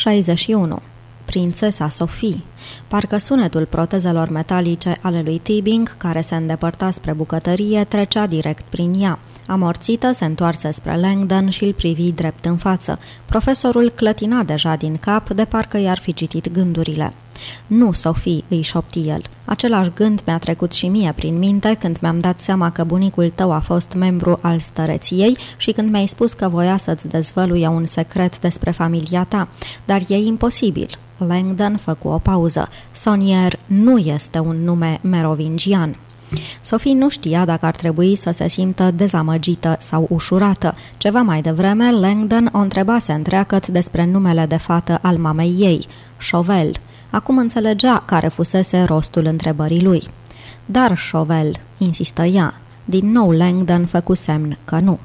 61. Prințesa Sophie Parcă sunetul protezelor metalice ale lui Tibing, care se îndepărta spre bucătărie, trecea direct prin ea. Amorțită, se întoarse spre Langdon și îl privi drept în față. Profesorul clătina deja din cap, de parcă i-ar fi citit gândurile. Nu, Sofie, îi șopti el. Același gând mi-a trecut și mie prin minte când mi-am dat seama că bunicul tău a fost membru al stăreției și când mi-ai spus că voia să-ți dezvăluie un secret despre familia ta. Dar e imposibil. Langdon făcu o pauză. Sonier nu este un nume merovingian. Sophie nu știa dacă ar trebui să se simtă dezamăgită sau ușurată. Ceva mai devreme, Langdon o întrebase întreagăt despre numele de fată al mamei ei, Chauvel. Acum înțelegea care fusese rostul întrebării lui. Dar Chauvel, insistă ea. Din nou Langdon făcu semn că nu.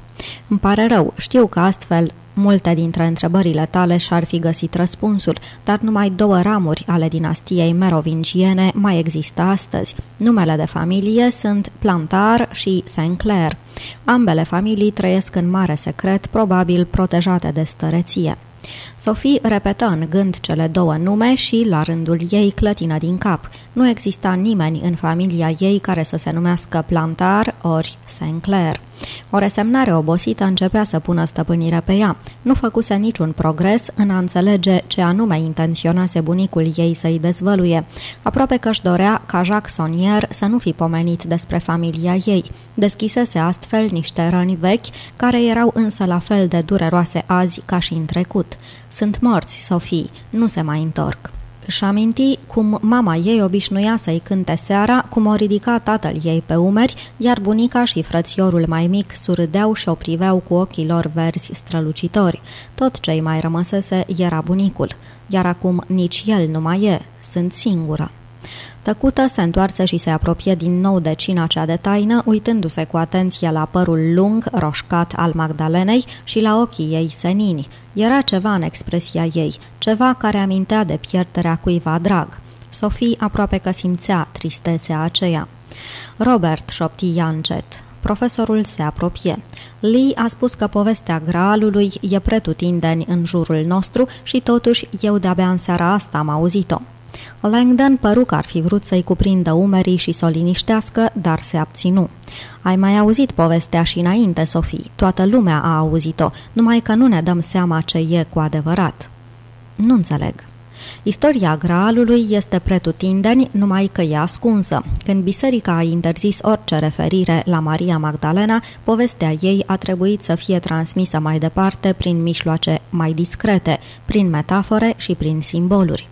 Îmi pare rău, știu că astfel Multe dintre întrebările tale și-ar fi găsit răspunsul, dar numai două ramuri ale dinastiei merovingiene mai există astăzi. Numele de familie sunt Plantar și Sinclair. Ambele familii trăiesc în mare secret, probabil protejate de stăreție. Sophie repetă în gând cele două nume și, la rândul ei, clătină din cap. Nu exista nimeni în familia ei care să se numească Plantar ori Sinclair. O resemnare obosită începea să pună stăpânire pe ea. Nu făcuse niciun progres în a înțelege ce anume intenționase bunicul ei să-i dezvăluie. Aproape că își dorea ca Jacques Sonier să nu fi pomenit despre familia ei. Deschisese astfel niște răni vechi, care erau însă la fel de dureroase azi ca și în trecut. Sunt morți, Sofie, nu se mai întorc. Își aminti cum mama ei obișnuia să-i cânte seara, cum o ridica tatăl ei pe umeri, iar bunica și frățiorul mai mic surâdeau și o priveau cu ochii lor verzi strălucitori. Tot ce-i mai rămăsese era bunicul, iar acum nici el nu mai e, sunt singură. Tăcută se întoarse și se apropie din nou de cina cea de taină, uitându-se cu atenție la părul lung, roșcat al Magdalenei și la ochii ei senini. Era ceva în expresia ei, ceva care amintea de pierderea cuiva drag. Sofie aproape că simțea tristețea aceea. Robert, șopti ea încet. Profesorul se apropie. Lee a spus că povestea graalului e pretutindeni în jurul nostru și totuși eu de-abia în seara asta am auzit-o. Langdon păru că ar fi vrut să-i cuprindă umerii și să o liniștească, dar se abținu. Ai mai auzit povestea și înainte, Sofie. Toată lumea a auzit-o, numai că nu ne dăm seama ce e cu adevărat. Nu înțeleg. Istoria Graalului este pretutindeni, numai că e ascunsă. Când biserica a interzis orice referire la Maria Magdalena, povestea ei a trebuit să fie transmisă mai departe prin mișloace mai discrete, prin metafore și prin simboluri.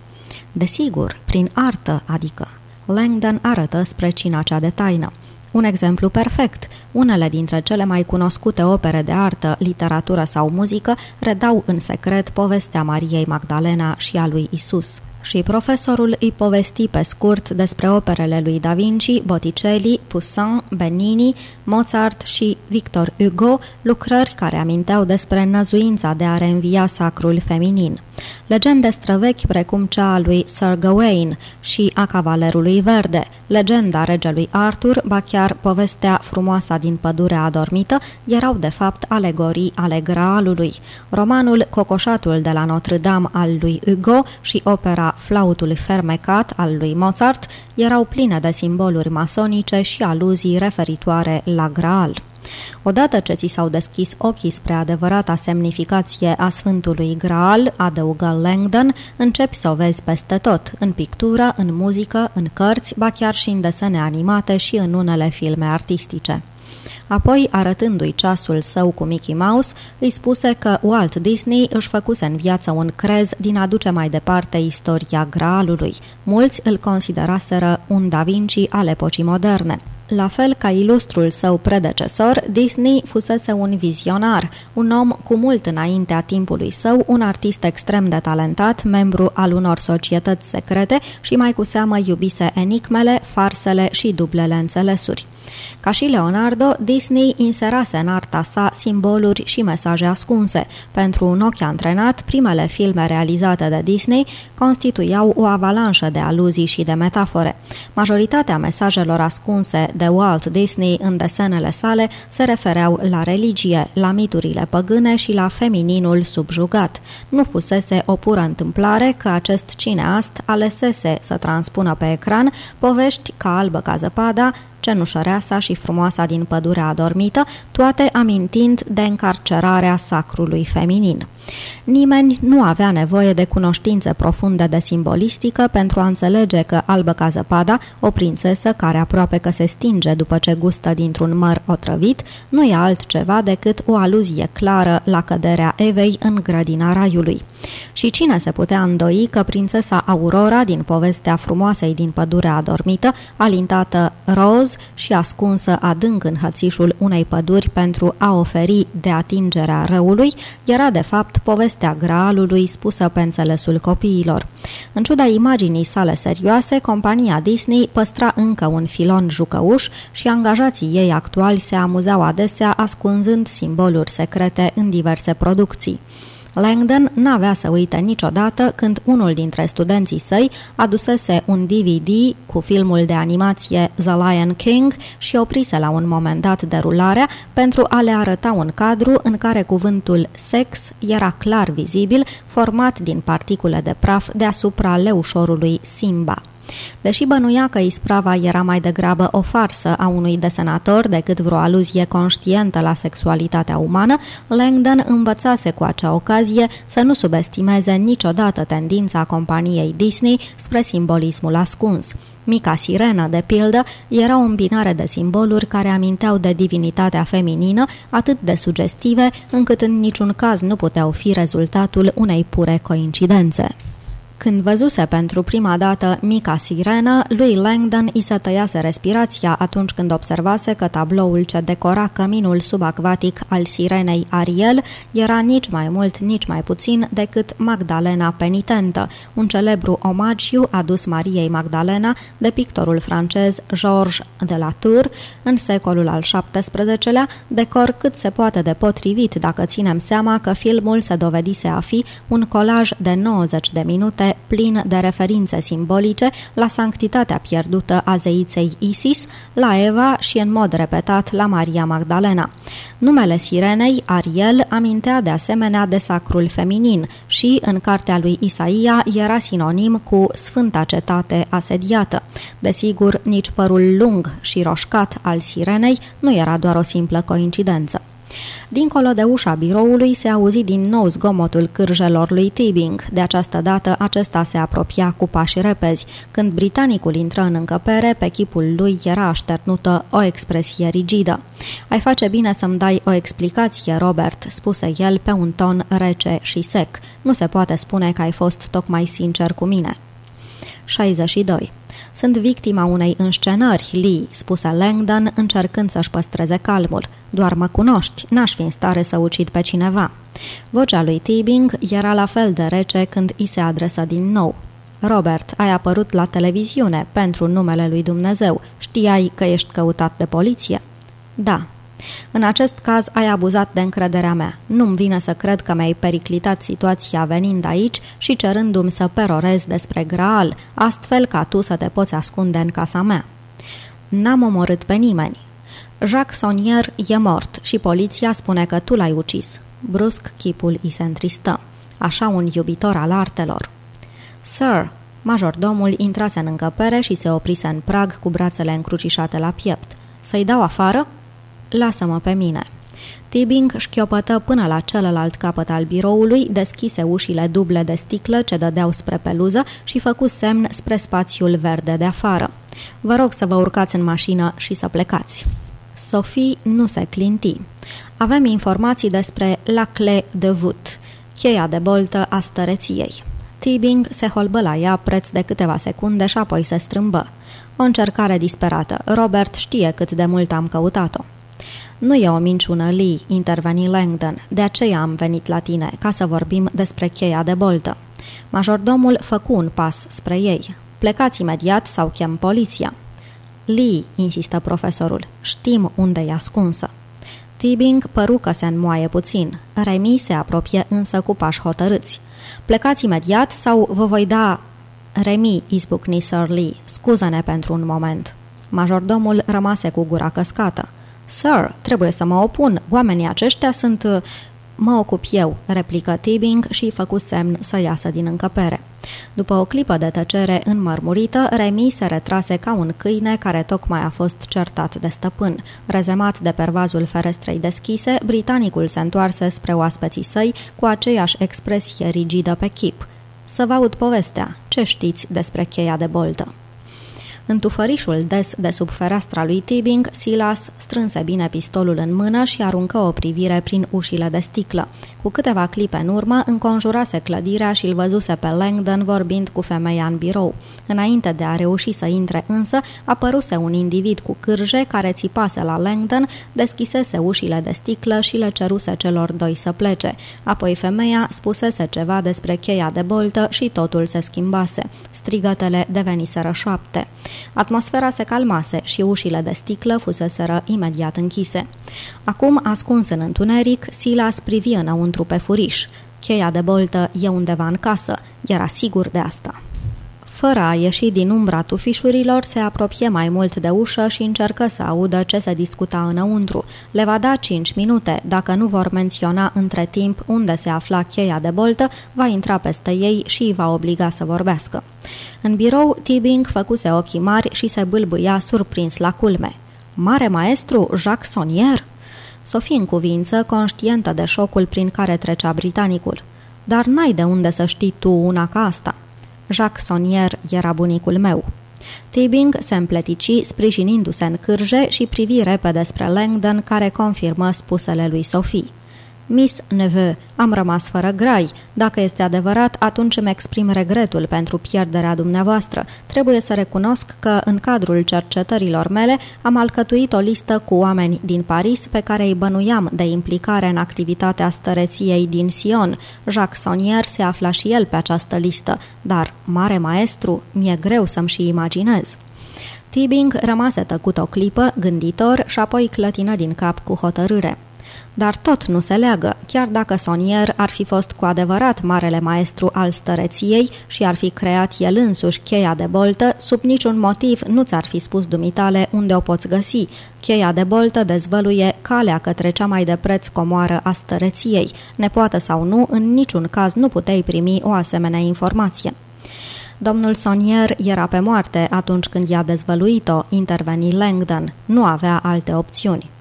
Desigur, prin artă, adică. Langdon arătă spre cina cea de taină. Un exemplu perfect. Unele dintre cele mai cunoscute opere de artă, literatură sau muzică redau în secret povestea Mariei Magdalena și a lui Isus și profesorul îi povesti pe scurt despre operele lui Da Vinci, Botticelli, Poussin, Benini, Mozart și Victor Hugo, lucrări care aminteau despre năzuința de a reînvia sacrul feminin. Legende străvechi precum cea a lui Sir Gawain și a Cavalerului Verde, legenda regelui Arthur, ba chiar povestea frumoasa din pădurea adormită, erau de fapt alegorii ale Graalului. Romanul Cocoșatul de la Notre-Dame al lui Hugo și opera Flautul fermecat al lui Mozart erau pline de simboluri masonice și aluzii referitoare la Graal. Odată ce ți s-au deschis ochii spre adevărata semnificație a Sfântului Graal, adăugă Langdon, începi să o vezi peste tot, în pictură, în muzică, în cărți, ba chiar și în desene animate și în unele filme artistice. Apoi, arătându-i ceasul său cu Mickey Mouse, îi spuse că Walt Disney își făcuse în viață un crez din a duce mai departe istoria graalului. Mulți îl consideraseră un Da Vinci al epocii moderne. La fel ca ilustrul său predecesor, Disney fusese un vizionar, un om cu mult înaintea timpului său, un artist extrem de talentat, membru al unor societăți secrete și mai cu seamă iubise enigmele, farsele și dublele înțelesuri. Ca și Leonardo, Disney inserase în arta sa simboluri și mesaje ascunse. Pentru un ochi antrenat, primele filme realizate de Disney constituiau o avalanșă de aluzii și de metafore. Majoritatea mesajelor ascunse de Walt Disney în desenele sale se refereau la religie, la miturile păgâne masculine și la femininul subjugat. Nu fusese o pură întâmplare că acest cineast alesese să transpună pe ecran povești ca albă ca zăpada, cenușăreasa și frumoasa din pădurea adormită, toate amintind de încarcerarea sacrului feminin. Nimeni nu avea nevoie de cunoștințe profunde de simbolistică pentru a înțelege că Albă ca zăpada, o prințesă care aproape că se stinge după ce gustă dintr-un măr otrăvit, nu e altceva decât o aluzie clară la căderea Evei în grădina raiului. Și cine se putea îndoi că prințesa Aurora din povestea frumoasei din pădurea adormită, alintată roz și ascunsă adânc în hățișul unei păduri pentru a oferi de atingerea răului, era de fapt fapt povestea graalului spusă pe înțelesul copiilor. În ciuda imaginii sale serioase, compania Disney păstra încă un filon jucăuș și angajații ei actuali se amuzau adesea ascunzând simboluri secrete în diverse producții. Langdon n-avea să uite niciodată când unul dintre studenții săi adusese un DVD cu filmul de animație The Lion King și oprise la un moment dat derularea pentru a le arăta un cadru în care cuvântul sex era clar vizibil, format din particule de praf deasupra leușorului Simba. Deși bănuia că isprava era mai degrabă o farsă a unui desenator decât vreo aluzie conștientă la sexualitatea umană, Langdon învățase cu acea ocazie să nu subestimeze niciodată tendința companiei Disney spre simbolismul ascuns. Mica sirenă, de pildă, era o îmbinare de simboluri care aminteau de divinitatea feminină, atât de sugestive, încât în niciun caz nu puteau fi rezultatul unei pure coincidențe. Când văzuse pentru prima dată mica sirenă, lui Langdon i se tăiase respirația atunci când observase că tabloul ce decora căminul subacvatic al sirenei Ariel era nici mai mult, nici mai puțin decât Magdalena Penitentă, un celebru omagiu adus Mariei Magdalena de pictorul francez Georges de la Tour în secolul al XVII-lea, decor cât se poate de potrivit dacă ținem seama că filmul se dovedise a fi un colaj de 90 de minute plin de referințe simbolice la sanctitatea pierdută a zeiței Isis, la Eva și în mod repetat la Maria Magdalena. Numele sirenei, Ariel, amintea de asemenea de sacrul feminin și, în cartea lui Isaia, era sinonim cu sfânta cetate asediată. Desigur, nici părul lung și roșcat al sirenei nu era doar o simplă coincidență. Dincolo de ușa biroului se auzi din nou zgomotul cârjelor lui Tibing. De această dată acesta se apropia cu pași repezi. Când britanicul intră în încăpere, pe chipul lui era așternută o expresie rigidă. Ai face bine să-mi dai o explicație, Robert," spuse el pe un ton rece și sec. Nu se poate spune că ai fost tocmai sincer cu mine." 62. Sunt victima unei înscenări, Lee, spuse Langdon, încercând să-și păstreze calmul. Doar mă cunoști, n-aș fi în stare să ucid pe cineva. Vocea lui Tibing era la fel de rece când i se adresă din nou. Robert, ai apărut la televiziune pentru numele lui Dumnezeu. Știai că ești căutat de poliție? Da, în acest caz ai abuzat de încrederea mea. Nu-mi vine să cred că mi-ai periclitat situația venind aici și cerându-mi să perorez despre Graal, astfel ca tu să te poți ascunde în casa mea. N-am omorât pe nimeni. Jacques Sonier e mort și poliția spune că tu l-ai ucis. Brusc chipul i se întristă. Așa un iubitor al artelor. Sir, majordomul intrase în încăpere și se oprise în prag cu brațele încrucișate la piept. Să-i dau afară? Lasă-mă pe mine. Tibing șchiopătă până la celălalt capăt al biroului, deschise ușile duble de sticlă ce dădeau spre peluză și făcu semn spre spațiul verde de afară. Vă rog să vă urcați în mașină și să plecați. Sophie nu se clinti. Avem informații despre la clé de voûte, cheia de boltă a stăreției. Tibing se holbă la ea preț de câteva secunde și apoi se strâmbă. O încercare disperată. Robert știe cât de mult am căutat-o. Nu e o minciună, Lee, interveni Langdon. De aceea am venit la tine, ca să vorbim despre cheia de boltă. Majordomul făcu un pas spre ei. Plecați imediat sau chem poliția. Lee, insistă profesorul, știm unde e ascunsă. Tibing păru că se înmoaie puțin. Remi se apropie însă cu pași hotărâți. Plecați imediat sau vă voi da... Remi, izbucni Sir Lee, scuză-ne pentru un moment. Majordomul rămase cu gura căscată. Sir, trebuie să mă opun. Oamenii aceștia sunt... Mă ocup eu, replică Tibing și făcu semn să iasă din încăpere. După o clipă de tăcere înmărmurită, Remi se retrase ca un câine care tocmai a fost certat de stăpân. Rezemat de pervazul ferestrei deschise, britanicul se întoarse spre oaspeții săi cu aceeași expresie rigidă pe chip. Să vă aud povestea. Ce știți despre cheia de boltă? În tufărișul des de sub fereastra lui Tibing, Silas strânse bine pistolul în mână și aruncă o privire prin ușile de sticlă. Cu câteva clipe în urmă, înconjurase clădirea și îl văzuse pe Langdon vorbind cu femeia în birou. Înainte de a reuși să intre însă, apăruse un individ cu cârje care țipase la Langdon, deschisese ușile de sticlă și le ceruse celor doi să plece. Apoi femeia spusese ceva despre cheia de boltă și totul se schimbase. Strigătele deveniseră șoapte. Atmosfera se calmase și ușile de sticlă fuseseră imediat închise. Acum, ascuns în întuneric, Silas privi înăuntru pe furiș. Cheia de boltă e undeva în casă, era sigur de asta. Fără a ieși din umbra tufișurilor, se apropie mai mult de ușă și încercă să audă ce se discuta înăuntru. Le va da cinci minute. Dacă nu vor menționa între timp unde se afla cheia de boltă, va intra peste ei și îi va obliga să vorbească. În birou, Tibing făcuse ochii mari și se bâlbâia surprins la culme. Mare maestru Jacques Sonier? Sofie în cuvință, conștientă de șocul prin care trecea britanicul. Dar n-ai de unde să știi tu una ca asta. Jacques Sonier era bunicul meu. Tibing se împletici, sprijinindu-se în cârje și privi repede spre Langdon, care confirmă spusele lui Sophie. Miss Neveu, am rămas fără grai. Dacă este adevărat, atunci îmi exprim regretul pentru pierderea dumneavoastră. Trebuie să recunosc că, în cadrul cercetărilor mele, am alcătuit o listă cu oameni din Paris pe care îi bănuiam de implicare în activitatea stăreției din Sion. Jacques Sonier se afla și el pe această listă, dar, mare maestru, mi-e greu să-mi și imaginez. Tibing rămase tăcut o clipă, gânditor, și apoi clătină din cap cu hotărâre. Dar tot nu se leagă, chiar dacă Sonier ar fi fost cu adevărat marele maestru al stăreției și ar fi creat el însuși cheia de boltă, sub niciun motiv nu ți-ar fi spus dumitale unde o poți găsi. Cheia de boltă dezvăluie calea către cea mai de preț comoară a stăreției. Nepoată sau nu, în niciun caz nu puteai primi o asemenea informație. Domnul Sonier era pe moarte atunci când i-a dezvăluit-o, interveni Langdon. Nu avea alte opțiuni.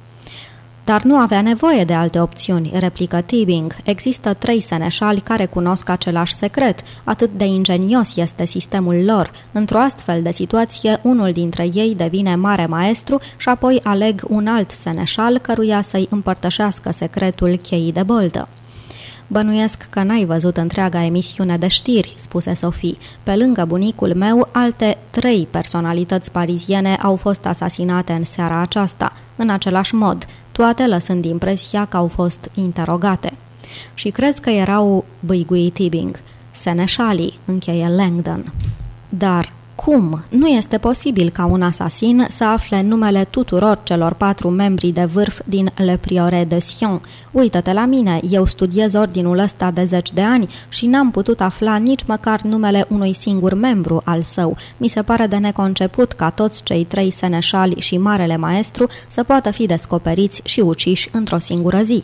Dar nu avea nevoie de alte opțiuni, replică Tibing. Există trei seneșali care cunosc același secret. Atât de ingenios este sistemul lor. Într-o astfel de situație, unul dintre ei devine mare maestru și apoi aleg un alt seneșal căruia să-i împărtășească secretul cheii de boltă. Bănuiesc că n-ai văzut întreaga emisiune de știri, spuse Sofie. Pe lângă bunicul meu, alte trei personalități pariziene au fost asasinate în seara aceasta, în același mod toate lăsând impresia că au fost interogate. Și crezi că erau băigui Tibing, seneșalii, încheie Langdon. Dar cum? Nu este posibil ca un asasin să afle numele tuturor celor patru membri de vârf din Le Priore de Sion. Uită-te la mine, eu studiez ordinul ăsta de zeci de ani și n-am putut afla nici măcar numele unui singur membru al său. Mi se pare de neconceput ca toți cei trei seneșali și marele maestru să poată fi descoperiți și uciși într-o singură zi.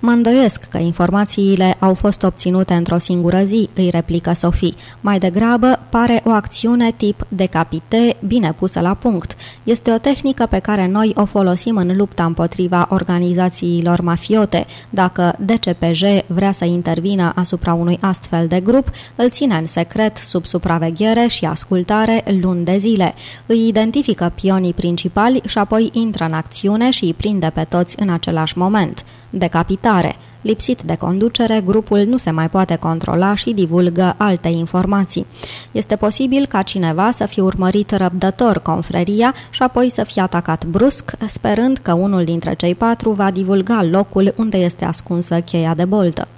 Mă îndoiesc că informațiile au fost obținute într-o singură zi, îi replică Sofie. Mai degrabă, pare o acțiune tip decapite, bine pusă la punct. Este o tehnică pe care noi o folosim în lupta împotriva organizațiilor mafiote. Dacă DCPJ vrea să intervină asupra unui astfel de grup, îl ține în secret sub supraveghere și ascultare luni de zile. Îi identifică pionii principali și apoi intră în acțiune și îi prinde pe toți în același moment. Decapitare. Lipsit de conducere, grupul nu se mai poate controla și divulgă alte informații. Este posibil ca cineva să fie urmărit răbdător confreria și apoi să fie atacat brusc, sperând că unul dintre cei patru va divulga locul unde este ascunsă cheia de boltă.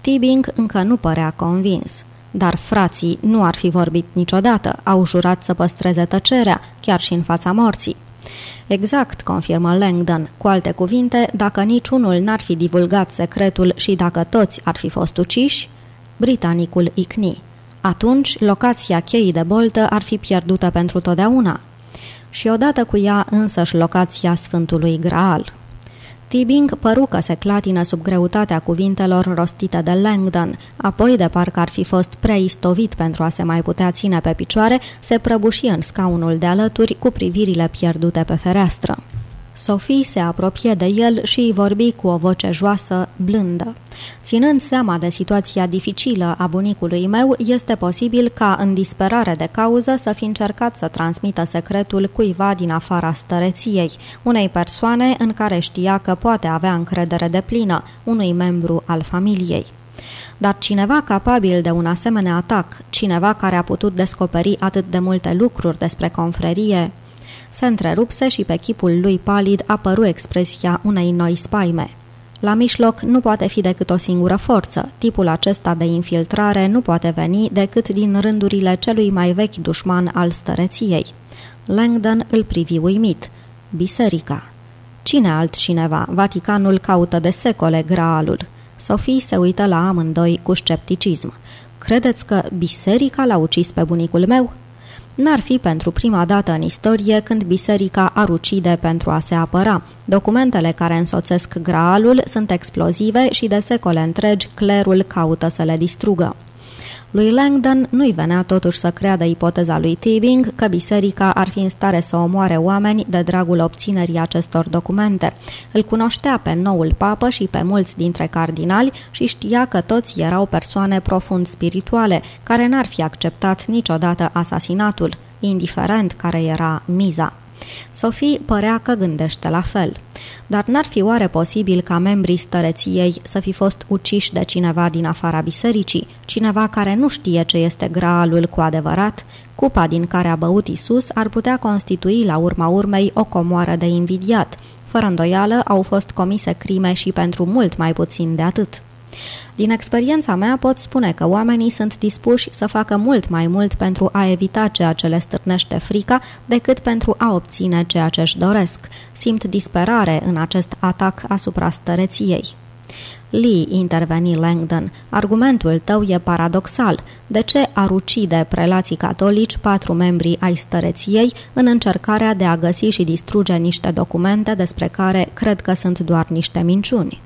Tibing încă nu părea convins. Dar frații nu ar fi vorbit niciodată, au jurat să păstreze tăcerea, chiar și în fața morții. Exact, confirmă Langdon. Cu alte cuvinte, dacă niciunul n-ar fi divulgat secretul și dacă toți ar fi fost uciși, britanicul icni. Atunci, locația cheii de boltă ar fi pierdută pentru totdeauna. Și odată cu ea însăși locația Sfântului Graal. Tibing păru că se clatină sub greutatea cuvintelor rostite de Langdon, apoi, de parcă ar fi fost prea istovit pentru a se mai putea ține pe picioare, se prăbuși în scaunul de alături cu privirile pierdute pe fereastră. Sophie se apropie de el și îi vorbi cu o voce joasă, blândă. Ținând seama de situația dificilă a bunicului meu, este posibil ca, în disperare de cauză, să fi încercat să transmită secretul cuiva din afara stăreției, unei persoane în care știa că poate avea încredere de plină, unui membru al familiei. Dar cineva capabil de un asemenea atac, cineva care a putut descoperi atât de multe lucruri despre confrerie, se întrerupse și pe chipul lui palid apăru expresia unei noi spaime. La mijloc nu poate fi decât o singură forță. Tipul acesta de infiltrare nu poate veni decât din rândurile celui mai vechi dușman al stăreției. Langdon îl privi uimit. Biserica. Cine altcineva? Vaticanul caută de secole graalul. Sophie se uită la amândoi cu scepticism. Credeți că biserica l-a ucis pe bunicul meu? N-ar fi pentru prima dată în istorie când biserica ar ucide pentru a se apăra. Documentele care însoțesc graalul sunt explozive și de secole întregi clerul caută să le distrugă. Lui Langdon nu-i venea totuși să creadă ipoteza lui Tibing că biserica ar fi în stare să omoare oameni de dragul obținerii acestor documente. Îl cunoștea pe noul papă și pe mulți dintre cardinali și știa că toți erau persoane profund spirituale, care n-ar fi acceptat niciodată asasinatul, indiferent care era miza. Sophie părea că gândește la fel. Dar n-ar fi oare posibil ca membrii stăreției să fi fost uciși de cineva din afara bisericii, cineva care nu știe ce este graalul cu adevărat? Cupa din care a băut Isus ar putea constitui la urma urmei o comoară de invidiat. Fără îndoială au fost comise crime și pentru mult mai puțin de atât. Din experiența mea pot spune că oamenii sunt dispuși să facă mult mai mult pentru a evita ceea ce le stârnește frica decât pentru a obține ceea ce își doresc. Simt disperare în acest atac asupra stăreției. Lee, interveni Langdon, argumentul tău e paradoxal. De ce ar ucide prelații catolici patru membri ai stăreției în încercarea de a găsi și distruge niște documente despre care cred că sunt doar niște minciuni?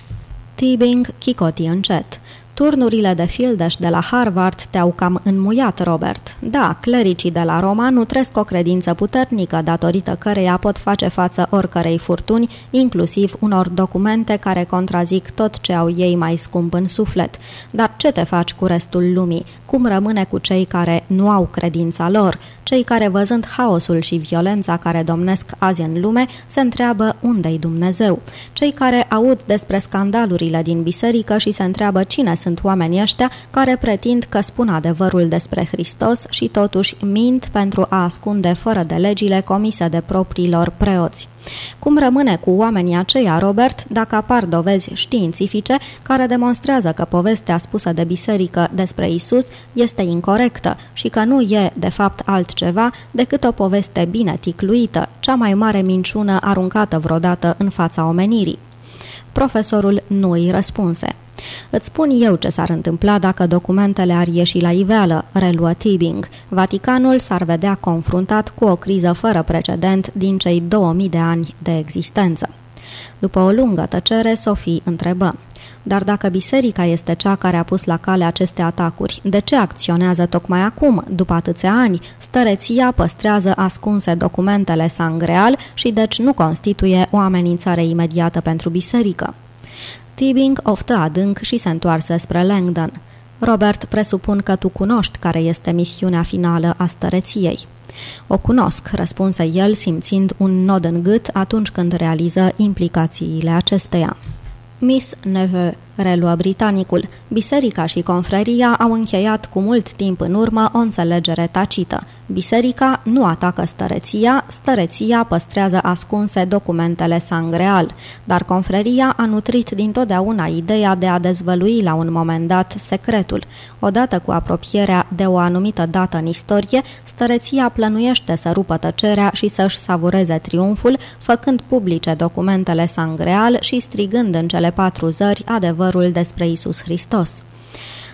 Tibing chicoti încet. Turnurile de fildeș de la Harvard te-au cam înmuiat, Robert. Da, clericii de la Roma nu trăiesc o credință puternică, datorită căreia pot face față oricărei furtuni, inclusiv unor documente care contrazic tot ce au ei mai scump în suflet. Dar ce te faci cu restul lumii? Cum rămâne cu cei care nu au credința lor? Cei care, văzând haosul și violența care domnesc azi în lume, se întreabă unde-i Dumnezeu. Cei care aud despre scandalurile din biserică și se întreabă cine sunt oamenii ăștia care pretind că spun adevărul despre Hristos și totuși mint pentru a ascunde fără de legile comise de propriilor preoți. Cum rămâne cu oamenii aceia, Robert, dacă apar dovezi științifice care demonstrează că povestea spusă de biserică despre Isus este incorrectă și că nu e, de fapt, altceva decât o poveste bine ticluită, cea mai mare minciună aruncată vreodată în fața omenirii? Profesorul nu îi răspunse. Îți spun eu ce s-ar întâmpla dacă documentele ar ieși la iveală, reluă Tibing. Vaticanul s-ar vedea confruntat cu o criză fără precedent din cei 2000 de ani de existență. După o lungă tăcere, Sofie întrebă. Dar dacă biserica este cea care a pus la cale aceste atacuri, de ce acționează tocmai acum, după atâția ani? Stăreția păstrează ascunse documentele sangreal și deci nu constituie o amenințare imediată pentru biserică. Tibing oftă adânc și se întoarse spre Langdon. Robert, presupun că tu cunoști care este misiunea finală a stăreției. O cunosc, răspunse el, simțind un nod în gât atunci când realiză implicațiile acesteia. Miss Neveu, reluă britanicul, biserica și confreria au încheiat cu mult timp în urmă o înțelegere tacită. Biserica nu atacă stăreția, stăreția păstrează ascunse documentele sangreal, dar confreria a nutrit dintotdeauna ideea de a dezvălui la un moment dat secretul. Odată cu apropierea de o anumită dată în istorie, stăreția plănuiește să rupă tăcerea și să-și savureze triumful, făcând publice documentele sangreal și strigând în cele patru zări adevărul despre Isus Hristos.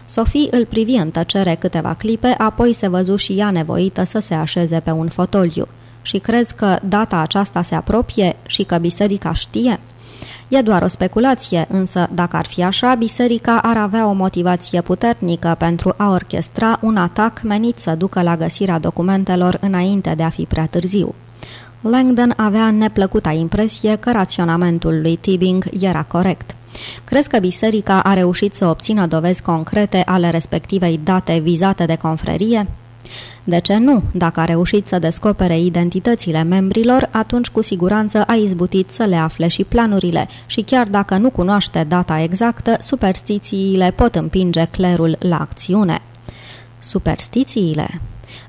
Sofie îl privi în tăcere câteva clipe, apoi se văzu și ea nevoită să se așeze pe un fotoliu. Și crezi că data aceasta se apropie și că biserica știe?" E doar o speculație, însă, dacă ar fi așa, biserica ar avea o motivație puternică pentru a orchestra un atac menit să ducă la găsirea documentelor înainte de a fi prea târziu. Langdon avea neplăcuta impresie că raționamentul lui Tibing era corect. Crezi că biserica a reușit să obțină dovezi concrete ale respectivei date vizate de confrerie? De ce nu? Dacă a reușit să descopere identitățile membrilor, atunci cu siguranță a izbutit să le afle și planurile și chiar dacă nu cunoaște data exactă, superstițiile pot împinge clerul la acțiune. Superstițiile?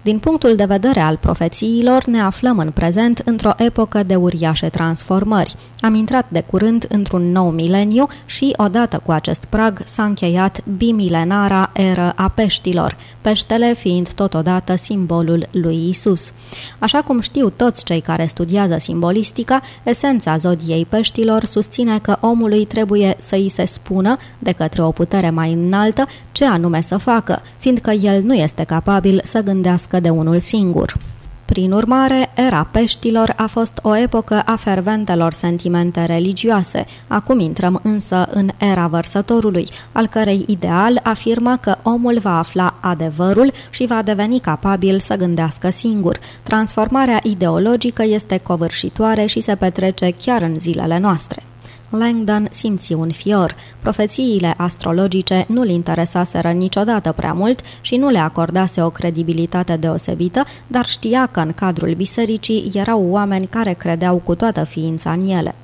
Din punctul de vedere al profețiilor, ne aflăm în prezent într-o epocă de uriașe transformări. Am intrat de curând într-un nou mileniu și, odată cu acest prag, s-a încheiat bimilenara eră a peștilor, peștele fiind totodată simbolul lui Isus. Așa cum știu toți cei care studiază simbolistica, esența zodiei peștilor susține că omului trebuie să îi se spună, de către o putere mai înaltă, ce anume să facă, fiindcă el nu este capabil să gândească de unul singur. Prin urmare, era peștilor a fost o epocă a ferventelor sentimente religioase. Acum intrăm însă în era vărsătorului, al cărei ideal afirmă că omul va afla adevărul și va deveni capabil să gândească singur. Transformarea ideologică este covârșitoare și se petrece chiar în zilele noastre. Langdon simți un fior. Profețiile astrologice nu-l interesaseră niciodată prea mult și nu le acordase o credibilitate deosebită, dar știa că în cadrul bisericii erau oameni care credeau cu toată ființa în ele.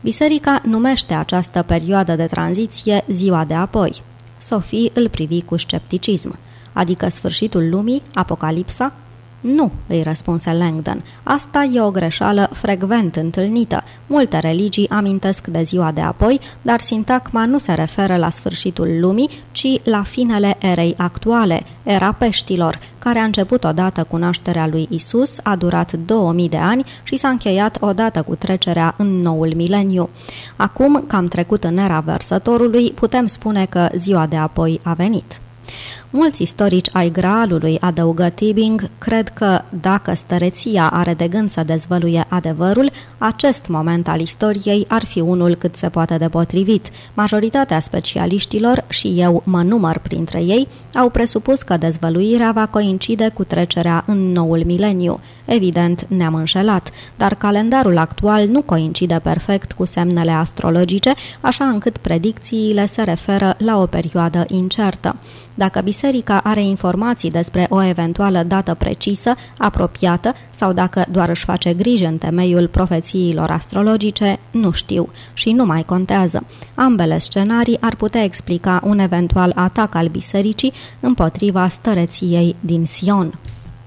Biserica numește această perioadă de tranziție ziua de apoi. Sophie îl privi cu scepticism. Adică sfârșitul lumii, apocalipsa, nu, îi răspunse Langdon. Asta e o greșeală frecvent întâlnită. Multe religii amintesc de ziua de apoi, dar sintagma nu se referă la sfârșitul lumii, ci la finele erei actuale, era peștilor, care a început odată cu nașterea lui Isus, a durat 2000 de ani și s-a încheiat odată cu trecerea în noul mileniu. Acum, că am trecut în era versătorului, putem spune că ziua de apoi a venit. Mulți istorici ai Graalului, adăugă Tibing, cred că dacă stăreția are de gând să dezvăluie adevărul, acest moment al istoriei ar fi unul cât se poate de potrivit. Majoritatea specialiștilor, și eu mă număr printre ei, au presupus că dezvăluirea va coincide cu trecerea în noul mileniu. Evident, ne-am înșelat, dar calendarul actual nu coincide perfect cu semnele astrologice, așa încât predicțiile se referă la o perioadă incertă. Dacă biserica are informații despre o eventuală dată precisă, apropiată, sau dacă doar își face griji în temeiul profețiilor astrologice, nu știu și nu mai contează. Ambele scenarii ar putea explica un eventual atac al bisericii împotriva stăreției din Sion.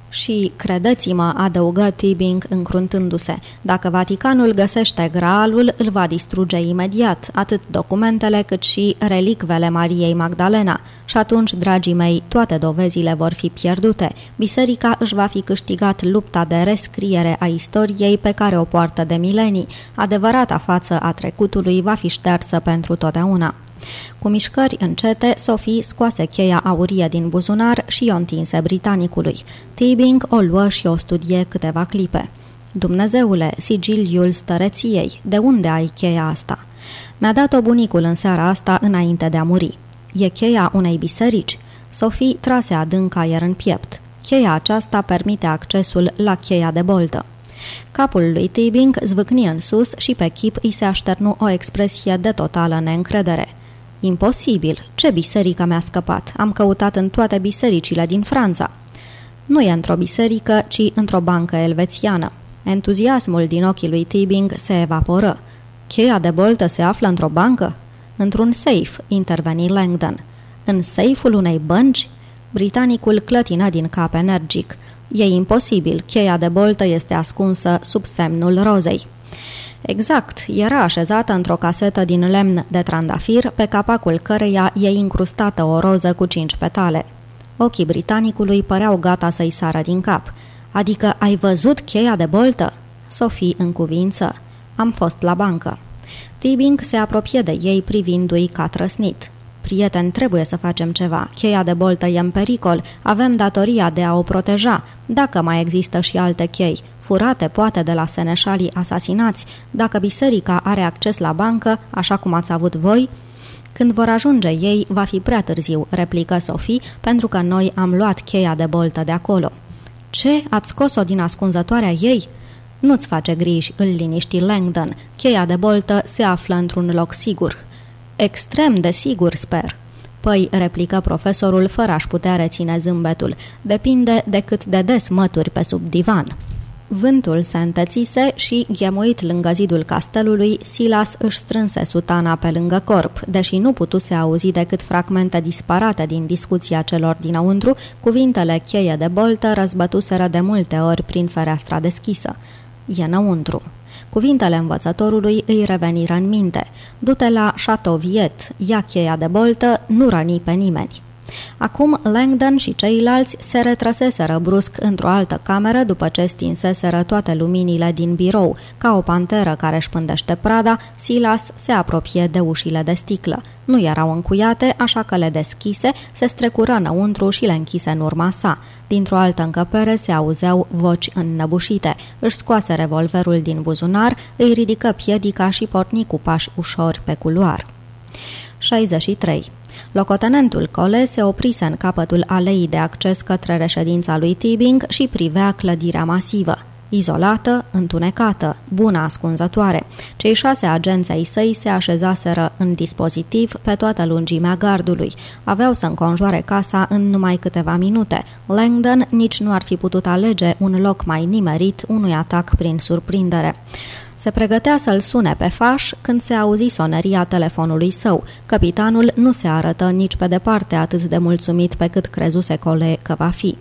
Și, credeți-mă, adăugă Tibing încruntându-se, dacă Vaticanul găsește graalul, îl va distruge imediat, atât documentele cât și relicvele Mariei Magdalena. Și atunci, dragii mei, toate dovezile vor fi pierdute. Biserica își va fi câștigat lupta de rescriere a istoriei pe care o poartă de milenii. Adevărata față a trecutului va fi ștersă pentru totdeauna. Cu mișcări încete, Sophie scoase cheia aurie din buzunar și o întinse britanicului. Tibing o luă și o studie câteva clipe. Dumnezeule, sigiliul stăreției, de unde ai cheia asta? Mi-a dat-o bunicul în seara asta înainte de a muri. E cheia unei biserici? Sophie trase adânc aer în piept. Cheia aceasta permite accesul la cheia de boltă. Capul lui Tibing zvâcni în sus și pe chip îi se așternu o expresie de totală neîncredere. Imposibil. Ce biserică mi-a scăpat? Am căutat în toate bisericile din Franța. Nu e într-o biserică, ci într-o bancă elvețiană. Entuziasmul din ochii lui Tibing se evaporă. Cheia de boltă se află într-o bancă? Într-un safe, interveni Langdon. În safe-ul unei bănci? Britanicul clătină din cap energic. E imposibil, cheia de boltă este ascunsă sub semnul rozei. Exact, era așezată într-o casetă din lemn de trandafir, pe capacul căreia e incrustată o roză cu cinci petale. Ochii britanicului păreau gata să-i sară din cap. Adică ai văzut cheia de boltă? Sofie în cuvință. Am fost la bancă. Tibing se apropie de ei privindu-i ca trăsnit. Prieten, trebuie să facem ceva. Cheia de boltă e în pericol. Avem datoria de a o proteja. Dacă mai există și alte chei, furate poate de la seneșalii asasinați, dacă biserica are acces la bancă, așa cum ați avut voi, când vor ajunge ei, va fi prea târziu, replică Sofie, pentru că noi am luat cheia de boltă de acolo. Ce? Ați scos-o din ascunzătoarea ei?" Nu-ți face griji, îl liniști Langdon. Cheia de boltă se află într-un loc sigur. Extrem de sigur, sper. Păi, replică profesorul fără a-și putea reține zâmbetul, depinde de cât de des mături pe sub divan. Vântul se întățise și, ghemuit lângă zidul castelului, Silas își strânse sutana pe lângă corp, deși nu putuse auzi decât fragmente disparate din discuția celor dinăuntru, cuvintele cheie de boltă răzbătuseră de multe ori prin fereastra deschisă. E înăuntru. Cuvintele învățătorului îi reveniră în minte. Du-te la Chateauviet, ia cheia de boltă, nu răni pe nimeni. Acum Langdon și ceilalți se retrăseseră brusc într-o altă cameră după ce stinseseră toate luminile din birou. Ca o panteră care își pândește prada, Silas se apropie de ușile de sticlă. Nu erau încuiate, așa că le deschise, se strecură înăuntru și le închise în urma sa. Dintr-o altă încăpere se auzeau voci înnăbușite. Își scoase revolverul din buzunar, îi ridică piedica și porni cu pași ușori pe culoar. 63. Locotenentul Cole se oprise în capătul aleii de acces către reședința lui Tibing și privea clădirea masivă. Izolată, întunecată, bună ascunzătoare. Cei șase agenți ai săi se așezaseră în dispozitiv pe toată lungimea gardului. Aveau să înconjoare casa în numai câteva minute. Langdon nici nu ar fi putut alege un loc mai nimerit unui atac prin surprindere. Se pregătea să-l sune pe faș când se auzi soneria telefonului său. Capitanul nu se arătă nici pe departe atât de mulțumit pe cât crezuse Cole că va fi.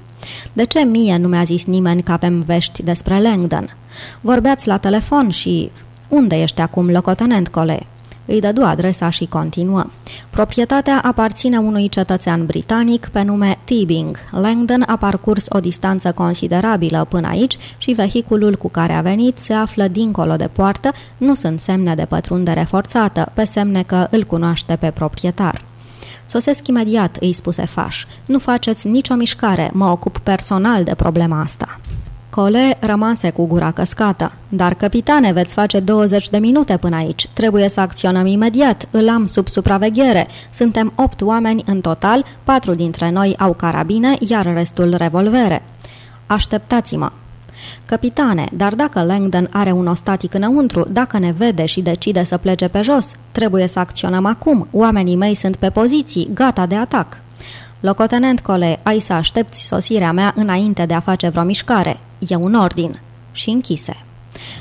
De ce mie nu mi-a zis nimeni că avem vești despre Langdon? Vorbeați la telefon și... Unde ești acum, locotenent Cole?" Îi dădu adresa și continuă. Proprietatea aparține unui cetățean britanic pe nume Tibing. Langdon a parcurs o distanță considerabilă până aici și vehiculul cu care a venit se află dincolo de poartă, nu sunt semne de pătrundere forțată, pe semne că îl cunoaște pe proprietar. Sosesc imediat, îi spuse Faș. Nu faceți nicio mișcare, mă ocup personal de problema asta. Cole rămase cu gura căscată. Dar, capitane, veți face 20 de minute până aici. Trebuie să acționăm imediat. Îl am sub supraveghere. Suntem opt oameni în total, patru dintre noi au carabine, iar restul revolvere. Așteptați-mă. Capitane, dar dacă Langdon are un ostatic înăuntru, dacă ne vede și decide să plece pe jos, trebuie să acționăm acum. Oamenii mei sunt pe poziții, gata de atac. Locotenent Cole, ai să aștepți sosirea mea înainte de a face vreo mișcare. E un ordin. Și închise.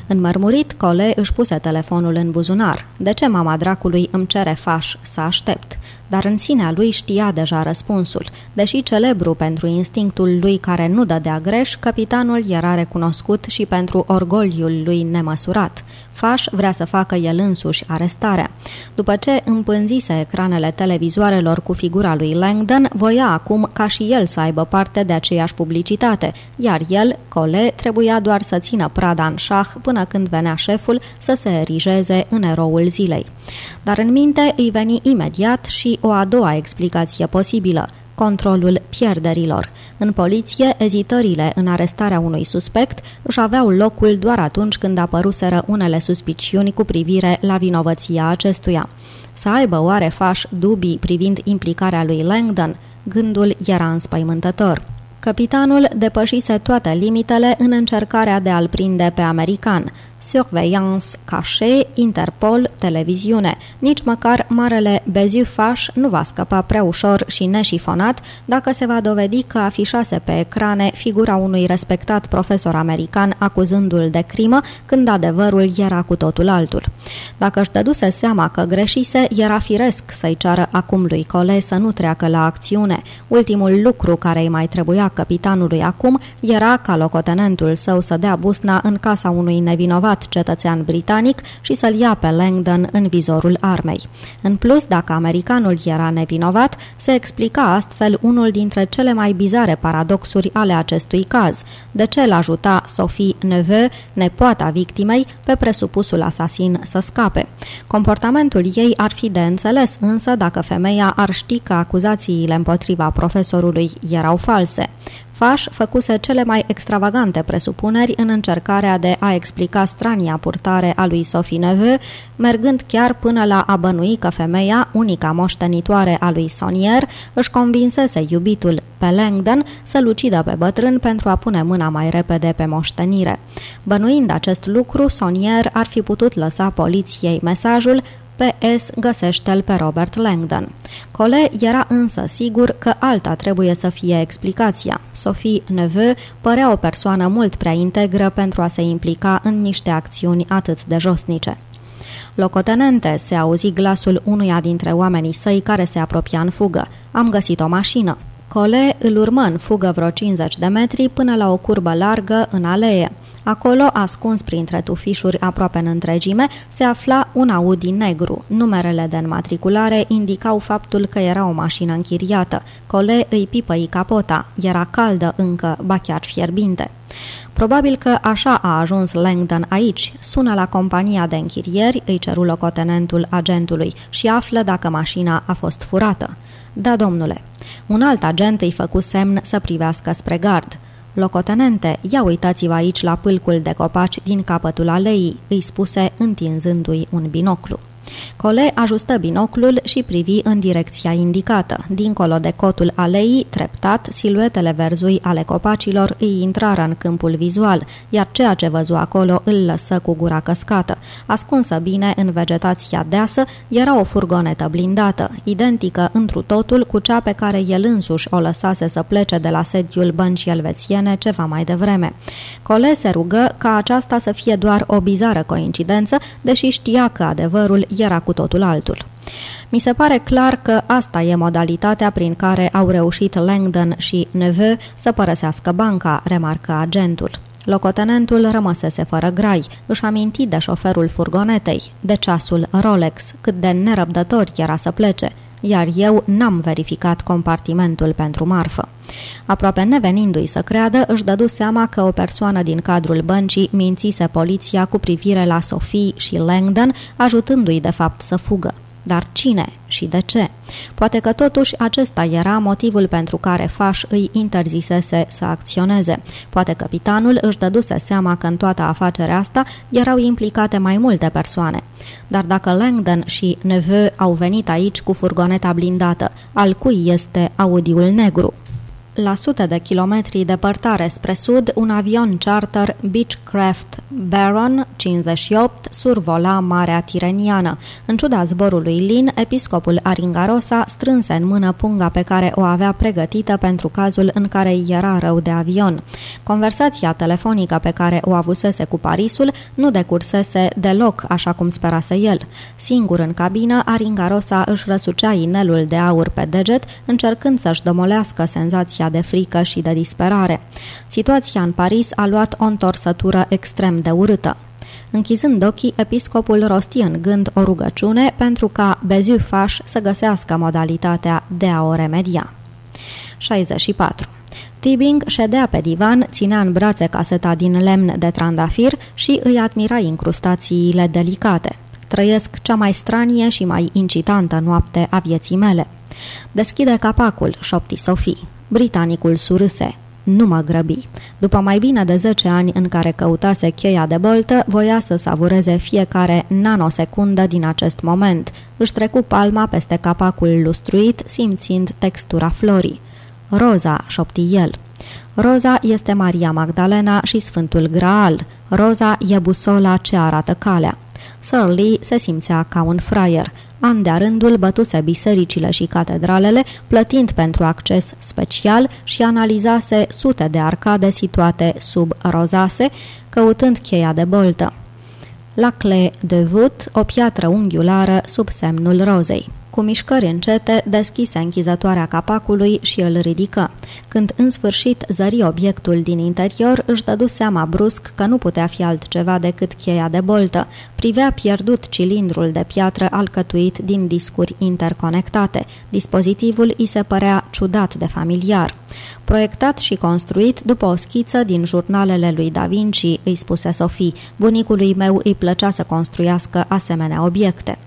Înmărmurit, Cole își puse telefonul în buzunar. De ce mama dracului îmi cere faș să aștept? Dar în sinea lui știa deja răspunsul. Deși celebru pentru instinctul lui care nu dădea greș, capitanul era recunoscut și pentru orgoliul lui nemăsurat. Faș vrea să facă el însuși arestarea. După ce împânzise ecranele televizoarelor cu figura lui Langdon, voia acum ca și el să aibă parte de aceeași publicitate, iar el, Cole, trebuia doar să țină prada în șah până când venea șeful să se erigeze în eroul zilei. Dar în minte îi veni imediat și o a doua explicație posibilă, controlul pierderilor. În poliție, ezitările în arestarea unui suspect își aveau locul doar atunci când apăruseră unele suspiciuni cu privire la vinovăția acestuia. Să aibă oare faș dubii privind implicarea lui Langdon, gândul era înspăimântător. Capitanul depășise toate limitele în încercarea de a-l prinde pe american – surveillance caché, Interpol, televiziune. Nici măcar marele Bezufaș nu va scăpa prea ușor și neșifonat dacă se va dovedi că afișase pe ecrane figura unui respectat profesor american acuzându-l de crimă, când adevărul era cu totul altul. Dacă își dăduse seama că greșise, era firesc să-i ceară acum lui Cole să nu treacă la acțiune. Ultimul lucru care îi mai trebuia capitanului acum era ca locotenentul său să dea busna în casa unui nevinovat nevinovat cetățean britanic și să-l ia pe Langdon în vizorul armei. În plus, dacă americanul era nevinovat, se explica astfel unul dintre cele mai bizare paradoxuri ale acestui caz. De ce l-ajuta Sophie Neveu, nepoata victimei, pe presupusul asasin să scape? Comportamentul ei ar fi de înțeles, însă dacă femeia ar ști că acuzațiile împotriva profesorului erau false. Faș făcuse cele mai extravagante presupuneri în încercarea de a explica strania purtare a lui Sophie Neveu, mergând chiar până la a bănui că femeia, unica moștenitoare a lui Sonier, își convinsese iubitul pe Langdon să-l ucidă pe bătrân pentru a pune mâna mai repede pe moștenire. Bănuind acest lucru, Sonier ar fi putut lăsa poliției mesajul PS găsește-l pe Robert Langdon. Cole era însă sigur că alta trebuie să fie explicația. Sophie Neveu părea o persoană mult prea integră pentru a se implica în niște acțiuni atât de josnice. Locotenente, se auzi glasul unuia dintre oamenii săi care se apropia în fugă. Am găsit o mașină. Cole îl urmă în fugă vreo 50 de metri până la o curbă largă în alee. Acolo, ascuns printre tufișuri aproape în întregime, se afla un Audi negru. Numerele de înmatriculare indicau faptul că era o mașină închiriată. Cole îi pipăi capota. Era caldă încă, ba chiar fierbinte. Probabil că așa a ajuns Langdon aici. Sună la compania de închirieri, îi ceru locotenentul agentului și află dacă mașina a fost furată. Da, domnule. Un alt agent îi făcu semn să privească spre gard. Locotenente, ia uitați-vă aici la pâlcul de copaci din capătul aleii, îi spuse întinzându-i un binoclu. Cole ajustă binoclul și privi în direcția indicată. Dincolo de cotul aleii, treptat, siluetele verzui ale copacilor îi intrară în câmpul vizual, iar ceea ce văzu acolo îl lăsă cu gura căscată. Ascunsă bine în vegetația deasă, era o furgonetă blindată, identică întru totul cu cea pe care el însuși o lăsase să plece de la sediul băncii elvețiene ceva mai devreme. Cole se rugă ca aceasta să fie doar o bizară coincidență, deși știa că adevărul era cu totul altul. Mi se pare clar că asta e modalitatea prin care au reușit Langdon și Neveu să părăsească banca, remarcă agentul. Locotenentul rămăsese fără grai, își aminti de șoferul furgonetei, de ceasul Rolex, cât de nerăbdător era să plece, iar eu n-am verificat compartimentul pentru marfă. Aproape nevenindu-i să creadă, își dădu seama că o persoană din cadrul băncii mințise poliția cu privire la Sophie și Langdon, ajutându-i de fapt să fugă. Dar cine și de ce? Poate că totuși acesta era motivul pentru care Faș îi interzisese să acționeze. Poate capitanul își dăduse seama că în toată afacerea asta erau implicate mai multe persoane. Dar dacă Langdon și Neveu au venit aici cu furgoneta blindată, al cui este Audiul negru? La sute de kilometri departare spre sud, un avion charter Beechcraft Baron 58 survola Marea Tireniană. În ciuda zborului lin, episcopul Aringarosa strânse în mână punga pe care o avea pregătită pentru cazul în care era rău de avion. Conversația telefonică pe care o avusese cu Parisul nu decursese deloc așa cum sperase el. Singur în cabină, Aringarosa își răsucea inelul de aur pe deget, încercând să-și domolească senzația senzația de frică și de disperare. Situația în Paris a luat o întorsătură extrem de urâtă. Închizând ochii, episcopul rosti în gând o rugăciune pentru ca Beziu Faș să găsească modalitatea de a o remedia. 64. Tibing ședea pe divan, ținea în brațe caseta din lemn de trandafir și îi admira incrustațiile delicate. Trăiesc cea mai stranie și mai incitantă noapte a vieții mele. Deschide capacul, șopti Sofie. Britanicul surâse. Nu mă grăbi. După mai bine de 10 ani în care căutase cheia de boltă, voia să savureze fiecare nanosecundă din acest moment. Își trecu palma peste capacul lustruit, simțind textura florii. Roza, șopti el. Roza este Maria Magdalena și Sfântul Graal. Roza e busola ce arată calea. Sir Lee se simțea ca un fraier. An de rândul bătuse bisericile și catedralele, plătind pentru acces special și analizase sute de arcade situate sub rozase, căutând cheia de boltă. La cle de vut, o piatră unghiulară sub semnul rozei. Cu mișcări încete, deschise închizătoarea capacului și îl ridică. Când în sfârșit zări obiectul din interior, își dădu seama brusc că nu putea fi altceva decât cheia de boltă. Privea pierdut cilindrul de piatră alcătuit din discuri interconectate. Dispozitivul îi se părea ciudat de familiar. Proiectat și construit după o schiță din jurnalele lui Da Vinci, îi spuse Sofie, bunicului meu îi plăcea să construiască asemenea obiecte.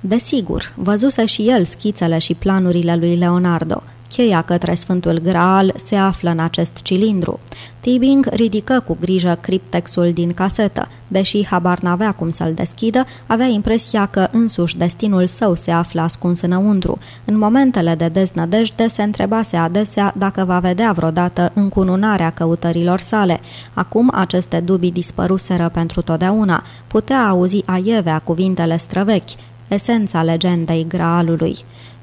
Desigur, văzuse și el schițele și planurile lui Leonardo. Cheia către Sfântul Graal se află în acest cilindru. Tibing ridică cu grijă criptexul din casetă. Deși habar n-avea cum să-l deschidă, avea impresia că însuși destinul său se află ascuns înăuntru. În momentele de deznădejde se întrebase adesea dacă va vedea vreodată încununarea căutărilor sale. Acum aceste dubii dispăruseră pentru totdeauna. Putea auzi aievea cuvintele străvechi, esența legendei Graalului.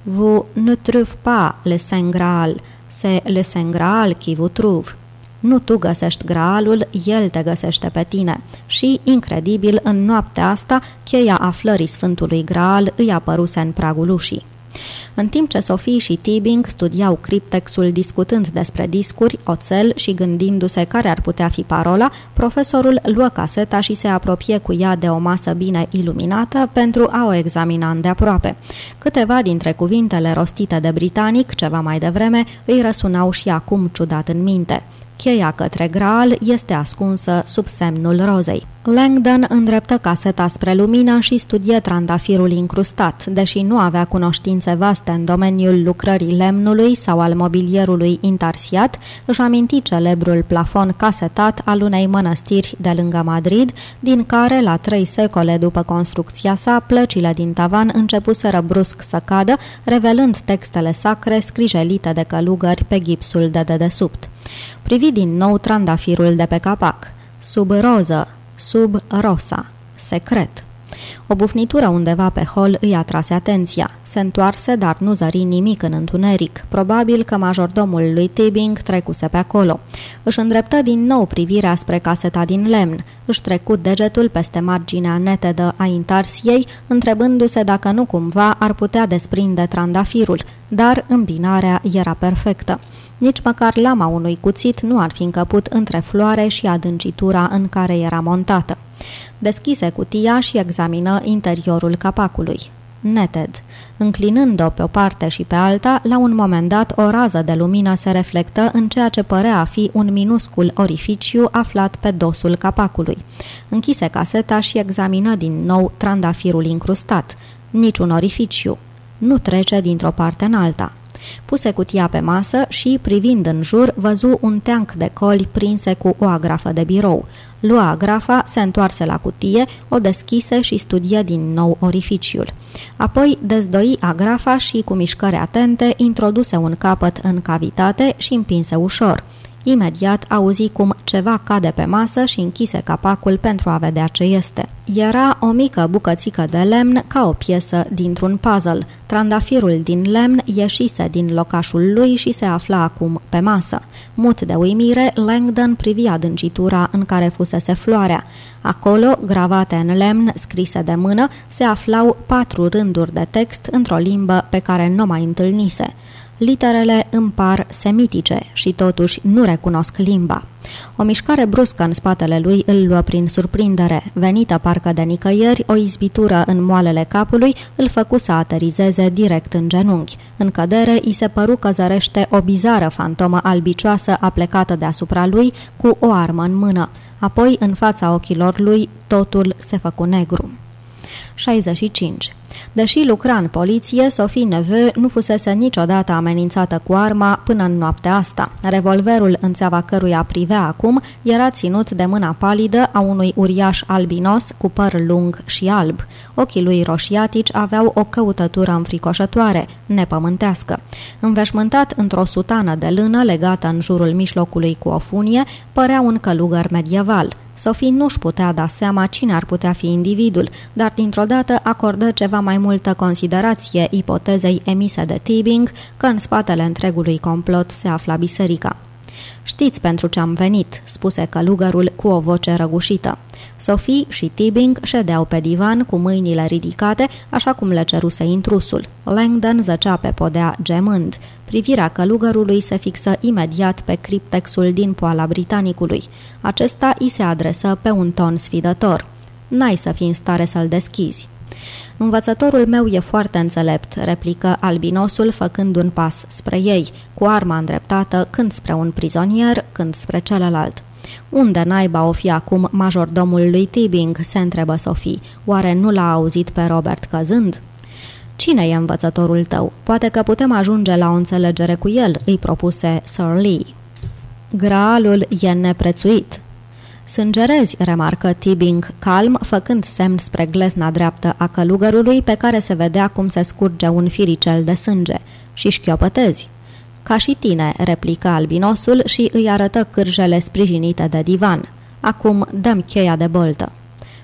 Vous ne trouve pas le Saint Graal, c'est le Saint Graal qui vous trouve. Nu tu găsești graalul, el te găsește pe tine. Și, incredibil, în noaptea asta, cheia aflării Sfântului Graal îi apăruse în pragul ușii. În timp ce Sophie și Tibing studiau criptexul discutând despre discuri, oțel și gândindu-se care ar putea fi parola, profesorul luă caseta și se apropie cu ea de o masă bine iluminată pentru a o examina îndeaproape. Câteva dintre cuvintele rostite de britanic ceva mai devreme îi răsunau și acum ciudat în minte. Cheia către Graal este ascunsă sub semnul rozei. Langdon îndreptă caseta spre lumină și studie trandafirul incrustat. Deși nu avea cunoștințe vaste în domeniul lucrării lemnului sau al mobilierului intarsiat, își aminti celebrul plafon casetat al unei mănăstiri de lângă Madrid, din care, la trei secole după construcția sa, plăcile din tavan începuseră brusc să cadă, revelând textele sacre scrijelite de călugări pe gipsul de dedesubt. Privi din nou trandafirul de pe capac. Sub roză, sub rosa, secret. O bufnitură undeva pe hol îi atrase atenția. Se întoarse, dar nu zări nimic în întuneric. Probabil că majordomul lui Tibing trecuse pe acolo. Își îndreptă din nou privirea spre caseta din lemn. Își trecut degetul peste marginea netedă a intarsiei, întrebându-se dacă nu cumva ar putea desprinde trandafirul, dar îmbinarea era perfectă. Nici măcar lama unui cuțit nu ar fi încăput între floare și adâncitura în care era montată. Deschise cutia și examină interiorul capacului. Neted. Înclinând-o pe o parte și pe alta, la un moment dat o rază de lumină se reflectă în ceea ce părea a fi un minuscul orificiu aflat pe dosul capacului. Închise caseta și examină din nou trandafirul incrustat. Niciun orificiu. Nu trece dintr-o parte în alta. Puse cutia pe masă și, privind în jur, văzu un teanc de coli prinse cu o agrafă de birou. Lua agrafa, se întoarse la cutie, o deschise și studie din nou orificiul. Apoi dezdoi agrafa și, cu mișcări atente, introduse un capăt în cavitate și împinse ușor. Imediat auzi cum ceva cade pe masă și închise capacul pentru a vedea ce este. Era o mică bucățică de lemn ca o piesă dintr-un puzzle. Trandafirul din lemn ieșise din locașul lui și se afla acum pe masă. Mut de uimire, Langdon privia adâncitura în care fusese floarea. Acolo, gravate în lemn, scrise de mână, se aflau patru rânduri de text într-o limbă pe care nu mai întâlnise. Literele îmi par semitice și totuși nu recunosc limba. O mișcare bruscă în spatele lui îl luă prin surprindere. Venită parcă de nicăieri, o izbitură în moalele capului îl făcu să aterizeze direct în genunchi. În cădere, îi se păru că zărește o bizară fantomă albicioasă aplecată deasupra lui cu o armă în mână. Apoi, în fața ochilor lui, totul se făcu negru. 65. Deși lucra în poliție, Sophie Neveu nu fusese niciodată amenințată cu arma până în noaptea asta. Revolverul în țeava căruia privea acum era ținut de mâna palidă a unui uriaș albinos cu păr lung și alb. Ochii lui roșiatici aveau o căutătură înfricoșătoare, nepământească. Înveșmântat într-o sutană de lână legată în jurul mijlocului cu o funie, părea un călugăr medieval. Sophie nu-și putea da seama cine ar putea fi individul, dar dintr-o dată acordă ceva mai multă considerație ipotezei emise de Tibing că în spatele întregului complot se afla biserica. Știți pentru ce am venit," spuse călugărul cu o voce răgușită. Sophie și Tibing ședeau pe divan cu mâinile ridicate, așa cum le ceruse intrusul. Langdon zăcea pe podea gemând. Privirea călugărului se fixă imediat pe criptexul din poala britanicului. Acesta îi se adresă pe un ton sfidător. N-ai să fii în stare să-l deschizi. Învățătorul meu e foarte înțelept, replică albinosul făcând un pas spre ei, cu arma îndreptată când spre un prizonier, când spre celălalt. Unde naiba o fi acum majordomul lui Tibing?" se întrebă Sofie. Oare nu l-a auzit pe Robert căzând?" Cine e învățătorul tău? Poate că putem ajunge la o înțelegere cu el," îi propuse Sir Lee. Graalul e neprețuit." Sângerezi, remarcă Tibing calm, făcând semn spre glezna dreaptă a călugărului pe care se vedea cum se scurge un firicel de sânge. Și șchiopătezi. Ca și tine, replică albinosul și îi arătă cârjele sprijinite de divan. Acum dăm cheia de boltă.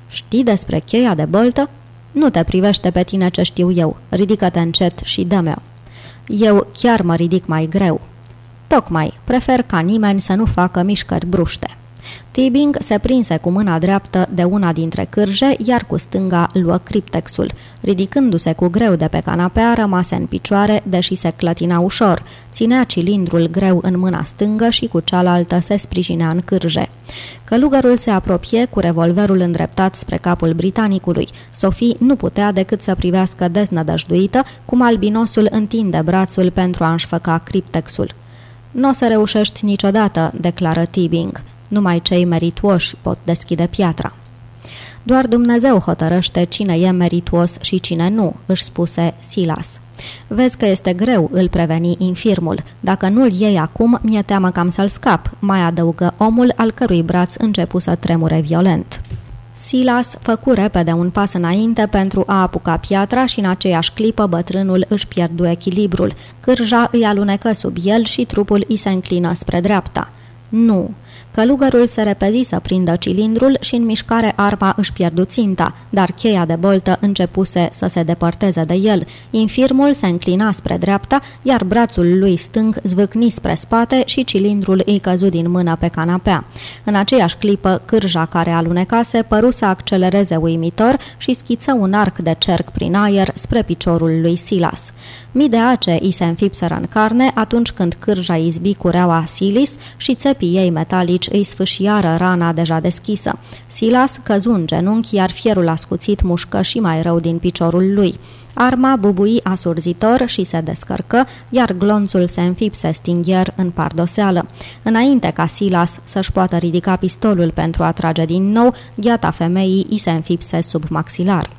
Știi despre cheia de boltă? Nu te privește pe tine ce știu eu. Ridică-te încet și dă-mi-o. Eu chiar mă ridic mai greu. Tocmai, prefer ca nimeni să nu facă mișcări bruște. Tibing se prinse cu mâna dreaptă de una dintre cârje, iar cu stânga luă criptexul. Ridicându-se cu greu de pe canapea, rămase în picioare, deși se clătina ușor. Ținea cilindrul greu în mâna stângă și cu cealaltă se sprijinea în cârje. Călugărul se apropie cu revolverul îndreptat spre capul britanicului. Sophie nu putea decât să privească deznădăjduită cum albinosul întinde brațul pentru a făca criptexul. Nu o să reușești niciodată, declară Tibing. Numai cei merituoși pot deschide piatra. Doar Dumnezeu hotărăște cine e merituos și cine nu, își spuse Silas. Vezi că este greu, îl preveni infirmul. Dacă nu-l iei acum, mi-e teamă cam să-l scap, mai adăugă omul al cărui braț începu să tremure violent. Silas făcu repede un pas înainte pentru a apuca piatra și în aceeași clipă bătrânul își pierdu echilibrul. Cârja îi alunecă sub el și trupul îi se înclină spre dreapta. Nu, Călugărul se repezi să prindă cilindrul și în mișcare arma își pierdu ținta, dar cheia de boltă începuse să se depărteze de el. Infirmul se înclina spre dreapta, iar brațul lui stâng zvâcni spre spate și cilindrul îi căzu din mână pe canapea. În aceeași clipă, cârja care alunecase păru să accelereze uimitor și schiță un arc de cerc prin aer spre piciorul lui Silas. Mii de ace îi se înfipseră în carne atunci când cârja izbi cureaua Silis și țepii ei metalici îi sfâșiară rana deja deschisă. Silas căzu în genunchi, iar fierul ascuțit mușcă și mai rău din piciorul lui. Arma bubui asurzitor și se descărcă, iar glonțul se înfipse stingher în pardoseală. Înainte ca Silas să-și poată ridica pistolul pentru a trage din nou, gheata femeii îi se înfipse sub maxilar.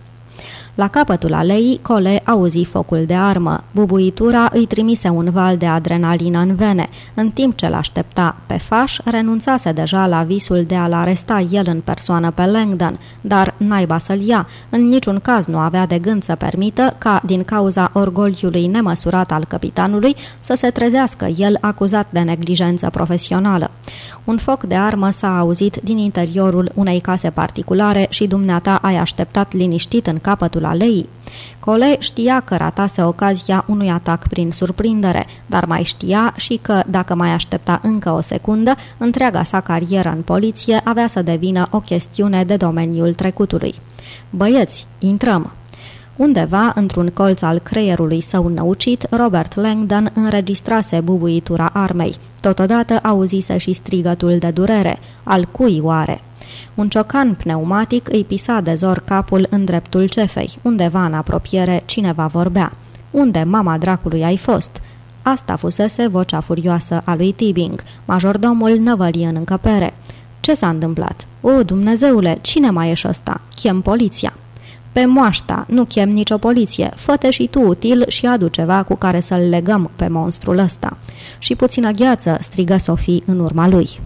La capătul aleii, Cole auzi focul de armă. Bubuitura îi trimise un val de adrenalină în vene. În timp ce l-aștepta pe faș, renunțase deja la visul de a-l aresta el în persoană pe Langdon, dar naiba să-l ia. În niciun caz nu avea de gând să permită ca, din cauza orgoliului nemăsurat al capitanului, să se trezească el acuzat de neglijență profesională. Un foc de armă s-a auzit din interiorul unei case particulare și dumneata ai așteptat liniștit în capătul aleii. Cole știa că ratase ocazia unui atac prin surprindere, dar mai știa și că, dacă mai aștepta încă o secundă, întreaga sa carieră în poliție avea să devină o chestiune de domeniul trecutului. Băieți, intrăm!" Undeva, într-un colț al creierului său năucit, Robert Langdon înregistrase bubuitura armei. Totodată auzise și strigătul de durere. Al cui oare? Un ciocan pneumatic îi pisa de zor capul în dreptul cefei. Undeva în apropiere cineva vorbea. Unde mama dracului ai fost?" Asta fusese vocea furioasă a lui Tibing. Majordomul năvălie în încăpere. Ce s-a întâmplat? O, Dumnezeule, cine mai ești ăsta? Chem poliția." Pe moașta, nu chem nicio poliție, fă și tu util și adu ceva cu care să-l legăm pe monstrul ăsta. Și puțină gheață, strigă Sofie în urma lui.